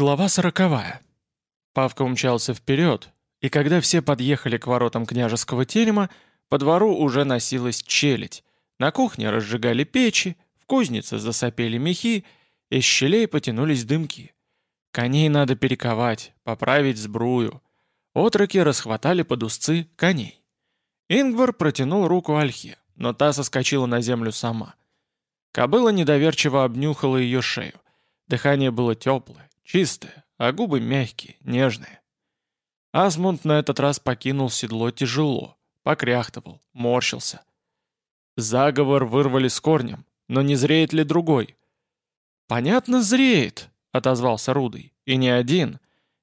Глава сороковая. Павка умчался вперед, и когда все подъехали к воротам княжеского терема, по двору уже носилась челядь. На кухне разжигали печи, в кузнице засопели мехи, из щелей потянулись дымки. Коней надо перековать, поправить сбрую. Отроки расхватали под узцы коней. Ингвар протянул руку Альхе, но та соскочила на землю сама. Кобыла недоверчиво обнюхала ее шею. Дыхание было теплое, чистое, а губы мягкие, нежные. Асмунд на этот раз покинул седло тяжело, покряхтывал, морщился. Заговор вырвали с корнем, но не зреет ли другой? «Понятно, зреет», — отозвался Рудый, — «и не один,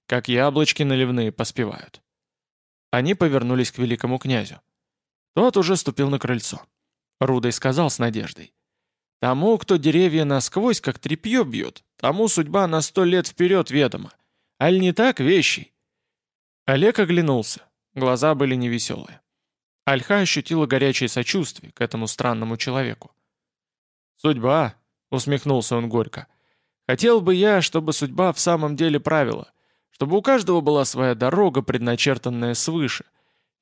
как яблочки наливные поспевают». Они повернулись к великому князю. Тот уже ступил на крыльцо. Рудой сказал с надеждой. «Тому, кто деревья насквозь, как тряпье бьет, тому судьба на сто лет вперед ведома. Аль не так, вещий?» Олег оглянулся. Глаза были невеселые. Альха ощутила горячее сочувствие к этому странному человеку. «Судьба», — усмехнулся он горько. «Хотел бы я, чтобы судьба в самом деле правила, чтобы у каждого была своя дорога, предначертанная свыше,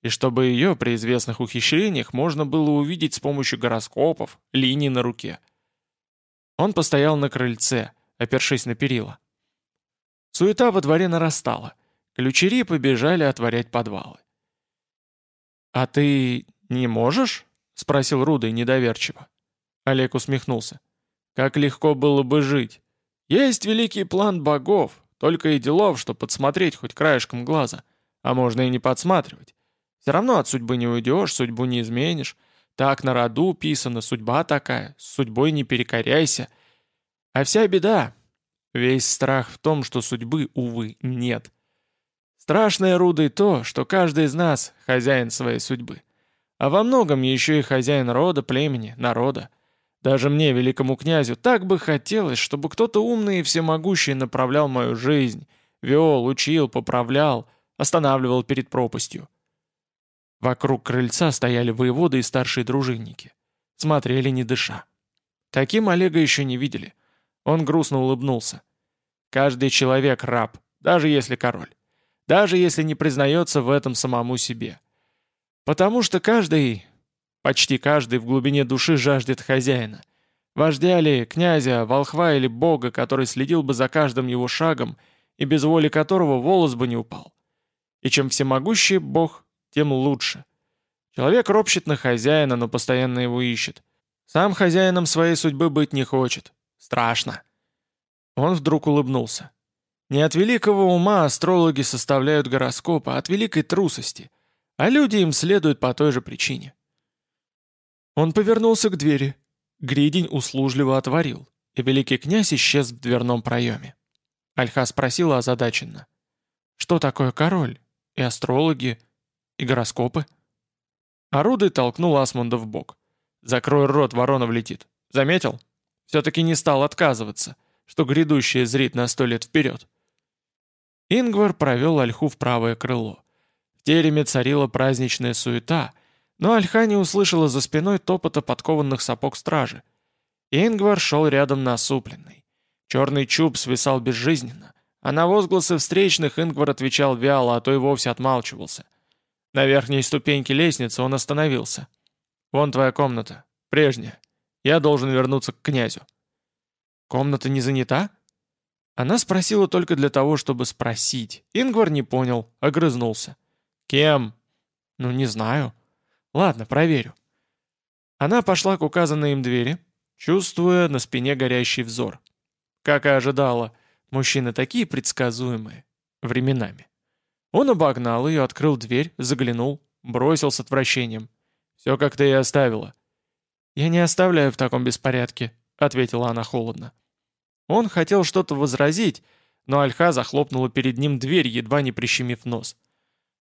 и чтобы ее при известных ухищрениях можно было увидеть с помощью гороскопов, линий на руке». Он постоял на крыльце, опершись на перила. Суета во дворе нарастала — Ключери побежали отворять подвалы. «А ты не можешь?» — спросил Рудой недоверчиво. Олег усмехнулся. «Как легко было бы жить. Есть великий план богов, только и делов, что подсмотреть хоть краешком глаза. А можно и не подсматривать. Все равно от судьбы не уйдешь, судьбу не изменишь. Так на роду писано, судьба такая, с судьбой не перекоряйся. А вся беда, весь страх в том, что судьбы, увы, нет. Страшное, Рудой, то, что каждый из нас – хозяин своей судьбы. А во многом еще и хозяин рода, племени, народа. Даже мне, великому князю, так бы хотелось, чтобы кто-то умный и всемогущий направлял мою жизнь, вел, учил, поправлял, останавливал перед пропастью. Вокруг крыльца стояли воеводы и старшие дружинники. Смотрели не дыша. Таким Олега еще не видели. Он грустно улыбнулся. Каждый человек раб, даже если король даже если не признается в этом самому себе. Потому что каждый, почти каждый в глубине души жаждет хозяина. Вождя ли, князя, волхва или бога, который следил бы за каждым его шагом и без воли которого волос бы не упал. И чем всемогущий бог, тем лучше. Человек ропщет на хозяина, но постоянно его ищет. Сам хозяином своей судьбы быть не хочет. Страшно. Он вдруг улыбнулся. Не от великого ума астрологи составляют гороскопы, а от великой трусости, а люди им следуют по той же причине. Он повернулся к двери. Гридень услужливо отворил, и великий князь исчез в дверном проеме. Альха спросила озадаченно. «Что такое король? И астрологи? И гороскопы?» Орудый толкнул Асмунда в бок. «Закрой рот, ворона влетит. Заметил? Все-таки не стал отказываться, что грядущее зрит на сто лет вперед». Ингвар провел Альху в правое крыло. В тереме царила праздничная суета, но Альха не услышала за спиной топота подкованных сапог стражи. Ингвар шел рядом насупленный. Черный чуб свисал безжизненно, а на возгласы встречных Ингвар отвечал вяло, а то и вовсе отмалчивался. На верхней ступеньке лестницы он остановился. «Вон твоя комната. Прежняя. Я должен вернуться к князю». «Комната не занята?» Она спросила только для того, чтобы спросить. Ингвар не понял, огрызнулся. «Кем?» «Ну, не знаю». «Ладно, проверю». Она пошла к указанной им двери, чувствуя на спине горящий взор. Как и ожидала, мужчины такие предсказуемые. Временами. Он обогнал ее, открыл дверь, заглянул, бросил с отвращением. «Все, как ты и оставила». «Я не оставляю в таком беспорядке», — ответила она холодно. Он хотел что-то возразить, но Альха захлопнула перед ним дверь, едва не прищемив нос.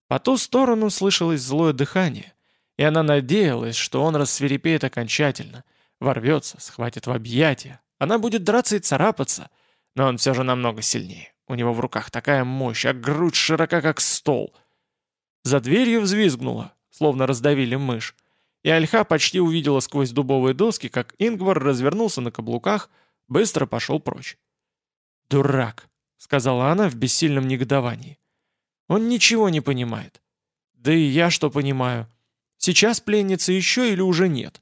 По ту сторону слышалось злое дыхание, и она надеялась, что он рассверепеет окончательно, ворвется, схватит в объятия. Она будет драться и царапаться, но он все же намного сильнее. У него в руках такая мощь, а грудь широка, как стол. За дверью взвизгнула, словно раздавили мышь, и Альха почти увидела сквозь дубовые доски, как Ингвар развернулся на каблуках, Быстро пошел прочь. «Дурак!» — сказала она в бессильном негодовании. «Он ничего не понимает. Да и я что понимаю? Сейчас пленница еще или уже нет?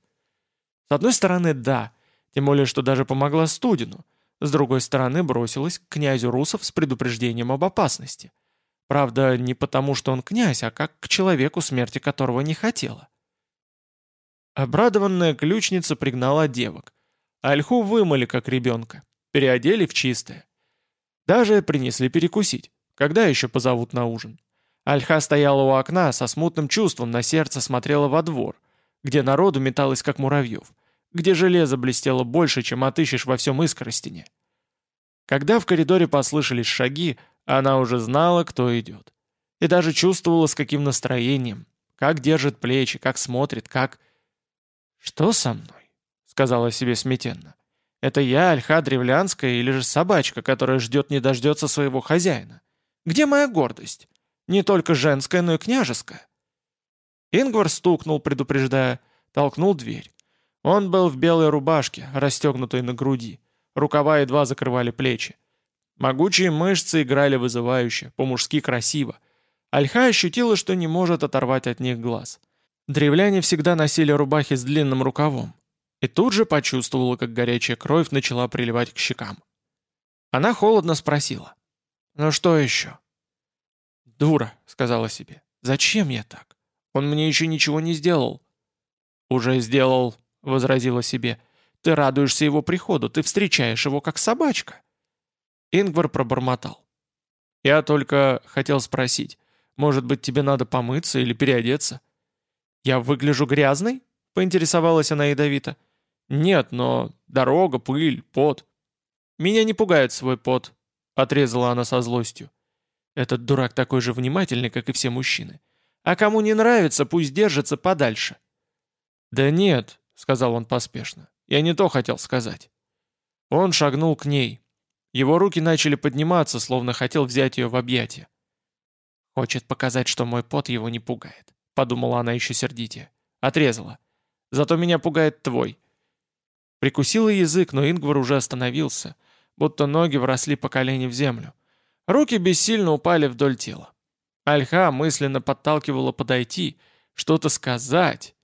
С одной стороны, да, тем более, что даже помогла Студину. С другой стороны, бросилась к князю Русов с предупреждением об опасности. Правда, не потому, что он князь, а как к человеку, смерти которого не хотела. Обрадованная ключница пригнала девок. Альху вымыли, как ребенка, переодели в чистое. Даже принесли перекусить. Когда еще позовут на ужин? Альха стояла у окна, со смутным чувством на сердце смотрела во двор, где народу металось, как муравьев, где железо блестело больше, чем отыщешь во всем искоростине. Когда в коридоре послышались шаги, она уже знала, кто идет. И даже чувствовала, с каким настроением, как держит плечи, как смотрит, как... «Что со мной?» — сказала себе смятенно. «Это я, Альха Древлянская, или же собачка, которая ждет не дождется своего хозяина? Где моя гордость? Не только женская, но и княжеская». Ингвар стукнул, предупреждая, толкнул дверь. Он был в белой рубашке, расстегнутой на груди. Рукава едва закрывали плечи. Могучие мышцы играли вызывающе, по-мужски красиво. Альха ощутила, что не может оторвать от них глаз. Древляне всегда носили рубахи с длинным рукавом. И тут же почувствовала, как горячая кровь начала приливать к щекам. Она холодно спросила. «Ну что еще?» «Дура», — сказала себе. «Зачем я так? Он мне еще ничего не сделал». «Уже сделал», — возразила себе. «Ты радуешься его приходу, ты встречаешь его как собачка». Ингвар пробормотал. «Я только хотел спросить, может быть, тебе надо помыться или переодеться?» «Я выгляжу грязной?» — поинтересовалась она ядовито. «Нет, но дорога, пыль, пот». «Меня не пугает свой пот», — отрезала она со злостью. «Этот дурак такой же внимательный, как и все мужчины. А кому не нравится, пусть держится подальше». «Да нет», — сказал он поспешно, — «я не то хотел сказать». Он шагнул к ней. Его руки начали подниматься, словно хотел взять ее в объятия. «Хочет показать, что мой пот его не пугает», — подумала она еще сердитее. Отрезала. «Зато меня пугает твой». Прикусила язык, но Ингвар уже остановился, будто ноги вросли по колени в землю. Руки бессильно упали вдоль тела. Альха мысленно подталкивала подойти, что-то сказать,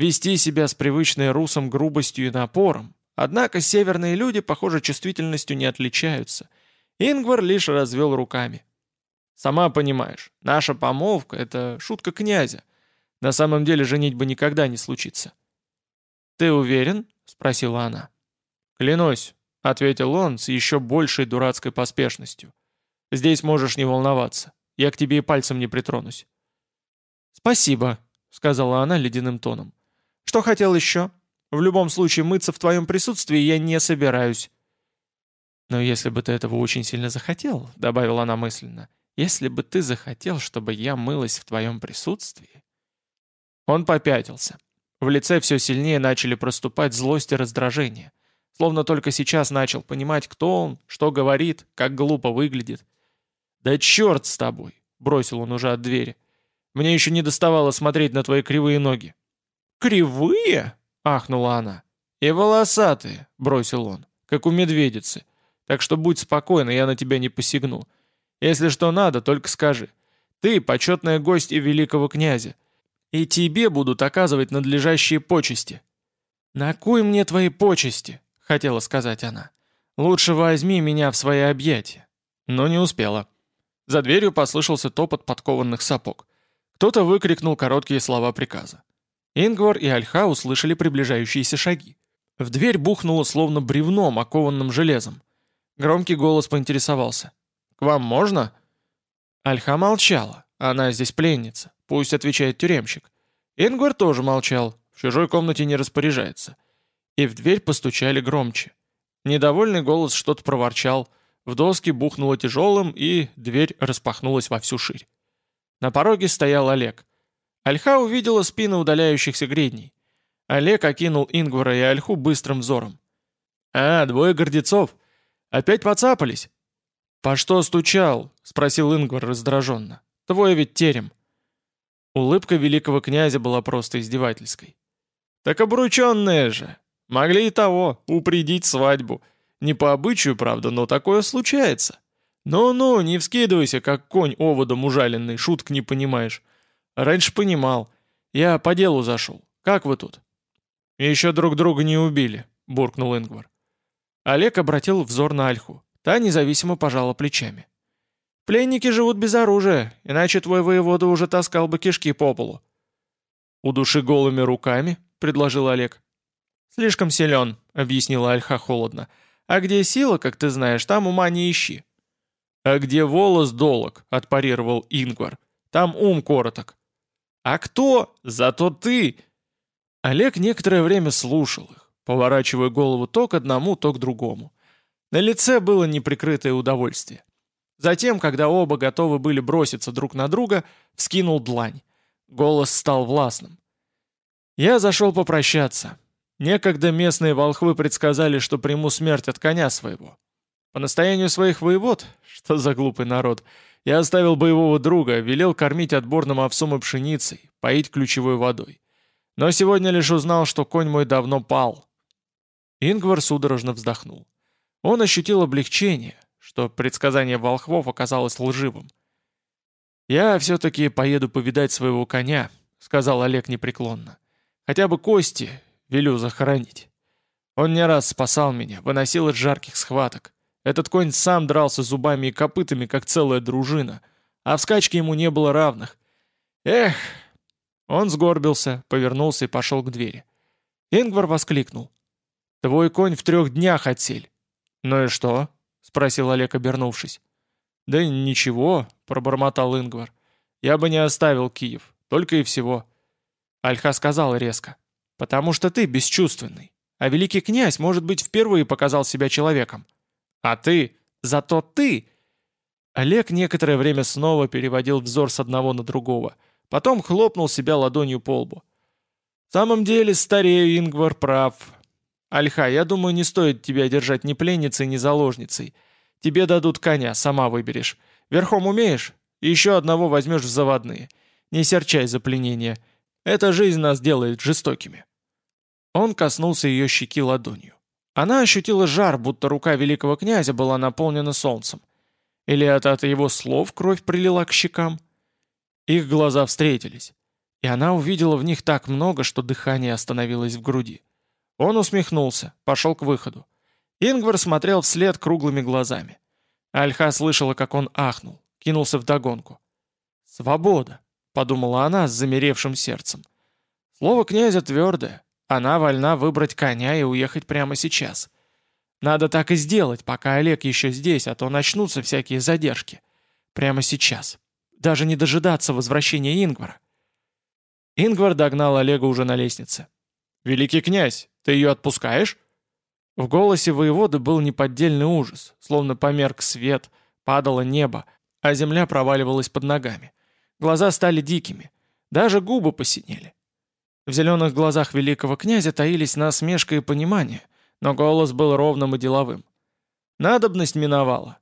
вести себя с привычной русом грубостью и напором. Однако северные люди, похоже, чувствительностью не отличаются. Ингвар лишь развел руками. Сама понимаешь, наша помолвка — это шутка князя. На самом деле женитьба никогда не случится». «Ты уверен?» — спросила она. «Клянусь», — ответил он с еще большей дурацкой поспешностью. «Здесь можешь не волноваться. Я к тебе и пальцем не притронусь». «Спасибо», — сказала она ледяным тоном. «Что хотел еще? В любом случае мыться в твоем присутствии я не собираюсь». «Но если бы ты этого очень сильно захотел», — добавила она мысленно, — если бы ты захотел, чтобы я мылась в твоем присутствии...» Он попятился. В лице все сильнее начали проступать злость и раздражение. Словно только сейчас начал понимать, кто он, что говорит, как глупо выглядит. «Да черт с тобой!» — бросил он уже от двери. «Мне еще не доставало смотреть на твои кривые ноги». «Кривые?» — ахнула она. «И волосатые», — бросил он, — «как у медведицы. Так что будь спокойна, я на тебя не посягну. Если что надо, только скажи. Ты почетная гость и великого князя. И тебе будут оказывать надлежащие почести». «На кой мне твои почести?» — хотела сказать она. «Лучше возьми меня в свои объятия». Но не успела. За дверью послышался топот подкованных сапог. Кто-то выкрикнул короткие слова приказа. Ингвар и Альха услышали приближающиеся шаги. В дверь бухнуло словно бревном, окованным железом. Громкий голос поинтересовался. К вам можно?» Альха молчала. Она здесь пленница. Пусть отвечает тюремщик. Ингвар тоже молчал. В чужой комнате не распоряжается. И в дверь постучали громче. Недовольный голос что-то проворчал. В доски бухнуло тяжелым, и дверь распахнулась во всю ширь. На пороге стоял Олег. Альха увидела спины удаляющихся гридней. Олег окинул Ингвара и Альху быстрым взором. «А, двое гордецов. Опять поцапались. «По что стучал?» — спросил Ингвар раздраженно. «Твой ведь терем». Улыбка великого князя была просто издевательской. «Так обрученные же! Могли и того, упредить свадьбу. Не по обычаю, правда, но такое случается. «Ну-ну, не вскидывайся, как конь оводом ужаленный, шуток не понимаешь. Раньше понимал. Я по делу зашел. Как вы тут?» «Еще друг друга не убили», — буркнул Ингвар. Олег обратил взор на Альху. Та независимо пожала плечами. «Пленники живут без оружия, иначе твой воевода уже таскал бы кишки по полу». «У души голыми руками?» — предложил Олег. «Слишком силен», — объяснила Альха холодно. «А где сила, как ты знаешь, там ума не ищи». «А где волос долог?» — отпарировал Ингвар. «Там ум короток». «А кто? Зато ты!» Олег некоторое время слушал их, поворачивая голову то к одному, то к другому. На лице было неприкрытое удовольствие. Затем, когда оба готовы были броситься друг на друга, вскинул длань. Голос стал властным. «Я зашел попрощаться. Некогда местные волхвы предсказали, что приму смерть от коня своего. По настоянию своих воевод, что за глупый народ, я оставил боевого друга, велел кормить отборным овсом и пшеницей, поить ключевой водой. Но сегодня лишь узнал, что конь мой давно пал. Ингвар судорожно вздохнул. Он ощутил облегчение, что предсказание волхвов оказалось лживым. «Я все-таки поеду повидать своего коня», — сказал Олег непреклонно. «Хотя бы кости велю захоронить. Он не раз спасал меня, выносил из жарких схваток. Этот конь сам дрался зубами и копытами, как целая дружина, а в скачке ему не было равных. Эх!» Он сгорбился, повернулся и пошел к двери. Ингвар воскликнул. «Твой конь в трех днях отсель». «Ну и что?» — спросил Олег, обернувшись. «Да ничего», — пробормотал Ингвар. «Я бы не оставил Киев, только и всего». Альха сказал резко. «Потому что ты бесчувственный, а великий князь, может быть, впервые показал себя человеком. А ты, зато ты...» Олег некоторое время снова переводил взор с одного на другого, потом хлопнул себя ладонью по лбу. «В самом деле, старею, Ингвар прав. Альха, я думаю, не стоит тебя держать ни пленницей, ни заложницей. Тебе дадут коня, сама выберешь. Верхом умеешь? И еще одного возьмешь в заводные. Не серчай за пленение. Эта жизнь нас делает жестокими». Он коснулся ее щеки ладонью. Она ощутила жар, будто рука великого князя была наполнена солнцем. Или это от его слов кровь прилила к щекам? Их глаза встретились, и она увидела в них так много, что дыхание остановилось в груди. Он усмехнулся, пошел к выходу. Ингвар смотрел вслед круглыми глазами. Альха слышала, как он ахнул, кинулся в догонку. «Свобода», — подумала она с замеревшим сердцем. Слово князя твердое. Она вольна выбрать коня и уехать прямо сейчас. Надо так и сделать, пока Олег еще здесь, а то начнутся всякие задержки. Прямо сейчас. Даже не дожидаться возвращения Ингвара. Ингвар догнал Олега уже на лестнице. «Великий князь, ты ее отпускаешь?» В голосе воеводы был неподдельный ужас, словно померк свет, падало небо, а земля проваливалась под ногами. Глаза стали дикими, даже губы посинели. В зеленых глазах великого князя таились насмешка и понимание, но голос был ровным и деловым. Надобность миновала.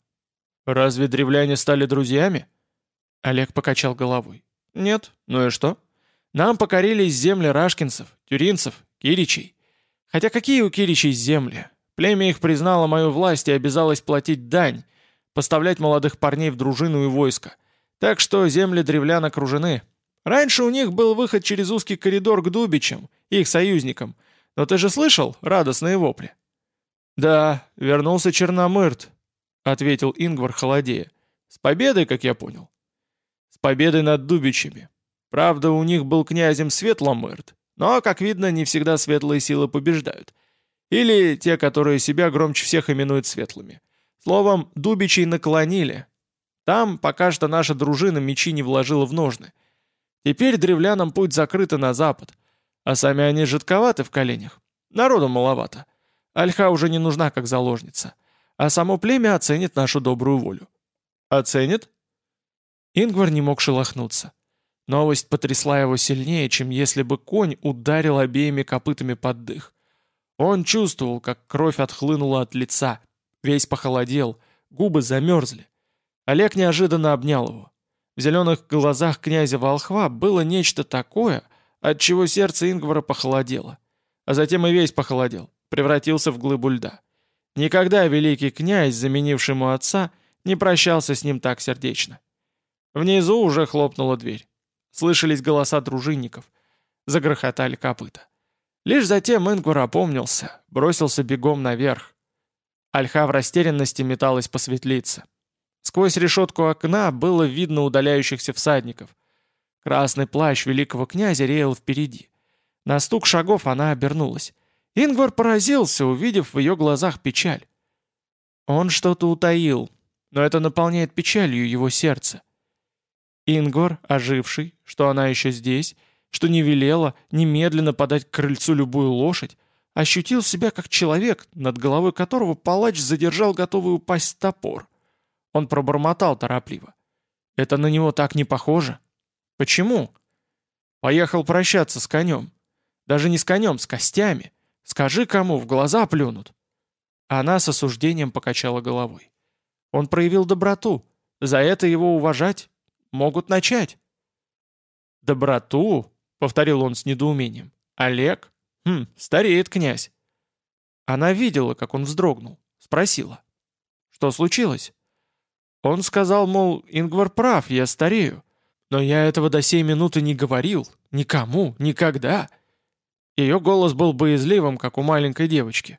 «Разве древляне стали друзьями?» Олег покачал головой. «Нет, ну и что? Нам покорились земли рашкинцев, тюринцев, киричей. Хотя какие у киричей земли? Племя их признало мою власть и обязалось платить дань, поставлять молодых парней в дружину и войско. Так что земли древлян окружены. Раньше у них был выход через узкий коридор к Дубичам, их союзникам. Но ты же слышал радостные вопли? «Да, вернулся Черномырт», — ответил Ингвар холодея. «С победой, как я понял». «С победой над Дубичами. Правда, у них был князем Светломырт, но, как видно, не всегда светлые силы побеждают. Или те, которые себя громче всех именуют светлыми. Словом, Дубичей наклонили. Там пока что наша дружина мечи не вложила в ножны. Теперь древлянам путь закрыт на запад. А сами они жидковаты в коленях. Народу маловато. Альха уже не нужна как заложница. А само племя оценит нашу добрую волю. Оценит? Ингвар не мог шелохнуться. Новость потрясла его сильнее, чем если бы конь ударил обеими копытами под дых. Он чувствовал, как кровь отхлынула от лица, весь похолодел, губы замерзли. Олег неожиданно обнял его. В зеленых глазах князя Волхва было нечто такое, от чего сердце Ингвара похолодело. А затем и весь похолодел, превратился в глыбу льда. Никогда великий князь, заменивший ему отца, Не прощался с ним так сердечно. Внизу уже хлопнула дверь. Слышались голоса дружинников. Загрохотали копыта. Лишь затем Ингвар опомнился, бросился бегом наверх. Альха в растерянности металась по светлице. Сквозь решетку окна было видно удаляющихся всадников. Красный плащ великого князя реял впереди. На стук шагов она обернулась. Ингвар поразился, увидев в ее глазах печаль. Он что-то утаил, но это наполняет печалью его сердце. Ингвар, оживший, что она еще здесь, что не велела немедленно подать к крыльцу любую лошадь, ощутил себя как человек, над головой которого палач задержал готовый упасть топор. Он пробормотал торопливо. «Это на него так не похоже». «Почему?» «Поехал прощаться с конем. Даже не с конем, с костями. Скажи, кому, в глаза плюнут». Она с осуждением покачала головой. Он проявил доброту. За это его уважать могут начать. «Доброту?» — повторил он с недоумением. «Олег? Хм, стареет князь». Она видела, как он вздрогнул. Спросила. «Что случилось?» Он сказал, мол, Ингвар прав, я старею. Но я этого до сей минуты не говорил. Никому, никогда. Ее голос был боязливым, как у маленькой девочки.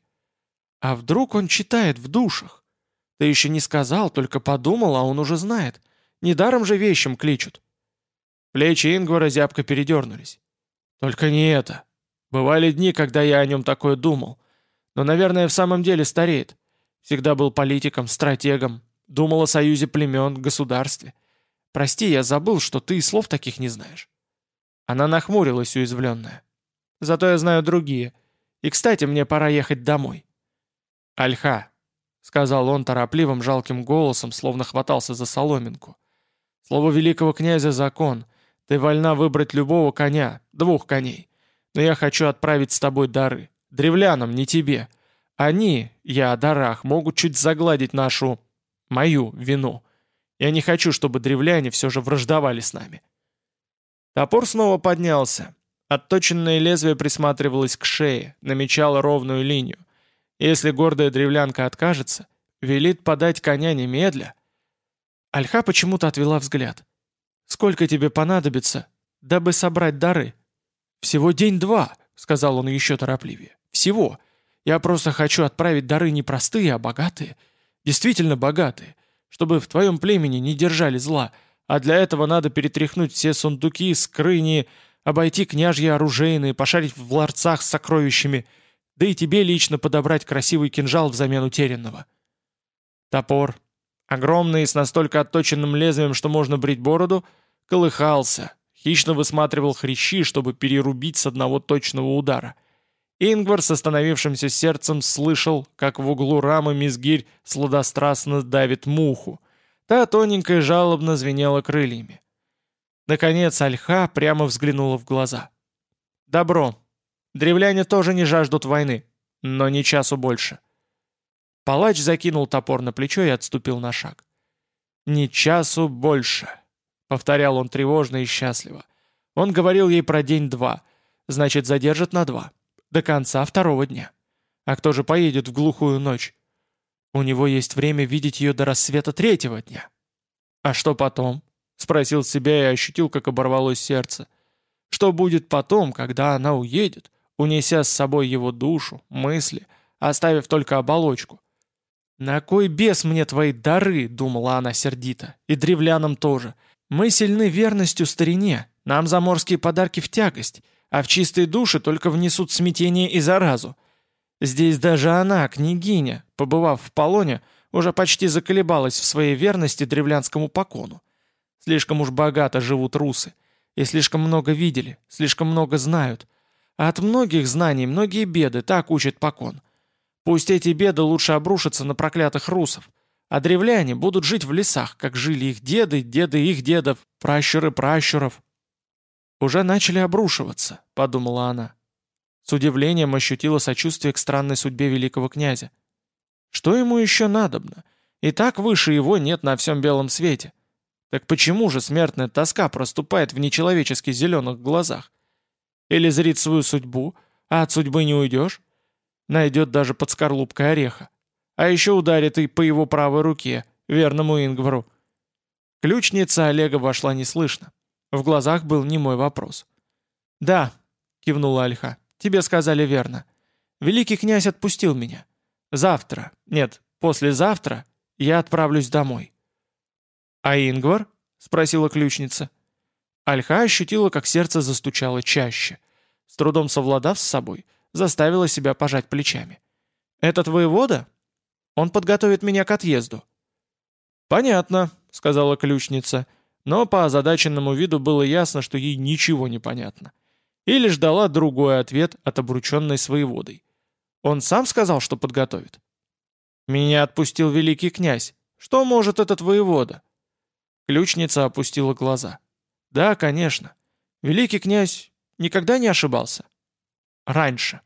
А вдруг он читает в душах? Ты еще не сказал, только подумал, а он уже знает. Недаром же вещим кличут. Плечи Ингвара зябко передернулись. Только не это. Бывали дни, когда я о нем такое думал. Но, наверное, в самом деле стареет. Всегда был политиком, стратегом. Думал о союзе племен, государстве. Прости, я забыл, что ты и слов таких не знаешь. Она нахмурилась, уязвленная. Зато я знаю другие. И, кстати, мне пора ехать домой. Альха, — сказал он торопливым жалким голосом, словно хватался за соломинку. «Слово великого князя — закон. Ты вольна выбрать любого коня, двух коней. Но я хочу отправить с тобой дары. Древлянам, не тебе. Они, я о дарах, могут чуть загладить нашу... мою вину. Я не хочу, чтобы древляне все же враждовали с нами». Топор снова поднялся. Отточенное лезвие присматривалось к шее, намечало ровную линию. Если гордая древлянка откажется, велит подать коня немедля. Альха почему-то отвела взгляд. «Сколько тебе понадобится, дабы собрать дары?» «Всего день-два», — сказал он еще торопливее. «Всего. Я просто хочу отправить дары не простые, а богатые. Действительно богатые. Чтобы в твоем племени не держали зла. А для этого надо перетряхнуть все сундуки, скрыни, обойти княжьи оружейные, пошарить в ларцах с сокровищами — да и тебе лично подобрать красивый кинжал взамен утерянного. Топор, огромный с настолько отточенным лезвием, что можно брить бороду, колыхался, хищно высматривал хрящи, чтобы перерубить с одного точного удара. Ингвар с остановившимся сердцем слышал, как в углу рамы мизгирь сладострастно давит муху. Та тоненько и жалобно звенела крыльями. Наконец Альха прямо взглянула в глаза. «Добро», Древляне тоже не жаждут войны, но не часу больше. Палач закинул топор на плечо и отступил на шаг. «Не часу больше», — повторял он тревожно и счастливо. Он говорил ей про день-два, значит, задержит на два, до конца второго дня. А кто же поедет в глухую ночь? У него есть время видеть ее до рассвета третьего дня. «А что потом?» — спросил себя и ощутил, как оборвалось сердце. «Что будет потом, когда она уедет?» унеся с собой его душу, мысли, оставив только оболочку. «На кой бес мне твои дары?» — думала она сердито. «И древлянам тоже. Мы сильны верностью старине, нам заморские подарки в тягость, а в чистые души только внесут смятение и заразу. Здесь даже она, княгиня, побывав в полоне, уже почти заколебалась в своей верности древлянскому покону. Слишком уж богато живут русы, и слишком много видели, слишком много знают — от многих знаний многие беды, так учит покон. Пусть эти беды лучше обрушатся на проклятых русов, а древляне будут жить в лесах, как жили их деды, деды их дедов, пращуры пращуров. «Уже начали обрушиваться», — подумала она. С удивлением ощутила сочувствие к странной судьбе великого князя. Что ему еще надобно? И так выше его нет на всем белом свете. Так почему же смертная тоска проступает в нечеловечески зеленых глазах? Или зрит свою судьбу, а от судьбы не уйдешь? Найдет даже под скорлупкой ореха. А еще ударит и по его правой руке, верному Ингвару. Ключница Олега вошла неслышно. В глазах был немой вопрос. «Да», — кивнула Альха, — «тебе сказали верно. Великий князь отпустил меня. Завтра, нет, послезавтра я отправлюсь домой». «А Ингвар?» — спросила ключница. Альха ощутила, как сердце застучало чаще. С трудом совладав с собой, заставила себя пожать плечами. «Это воевода? Он подготовит меня к отъезду». «Понятно», — сказала ключница, но по озадаченному виду было ясно, что ей ничего не понятно. Или ждала другой ответ от обрученной своеводой. Он сам сказал, что подготовит? «Меня отпустил великий князь. Что может этот воевода?» Ключница опустила глаза. «Да, конечно. Великий князь никогда не ошибался?» «Раньше».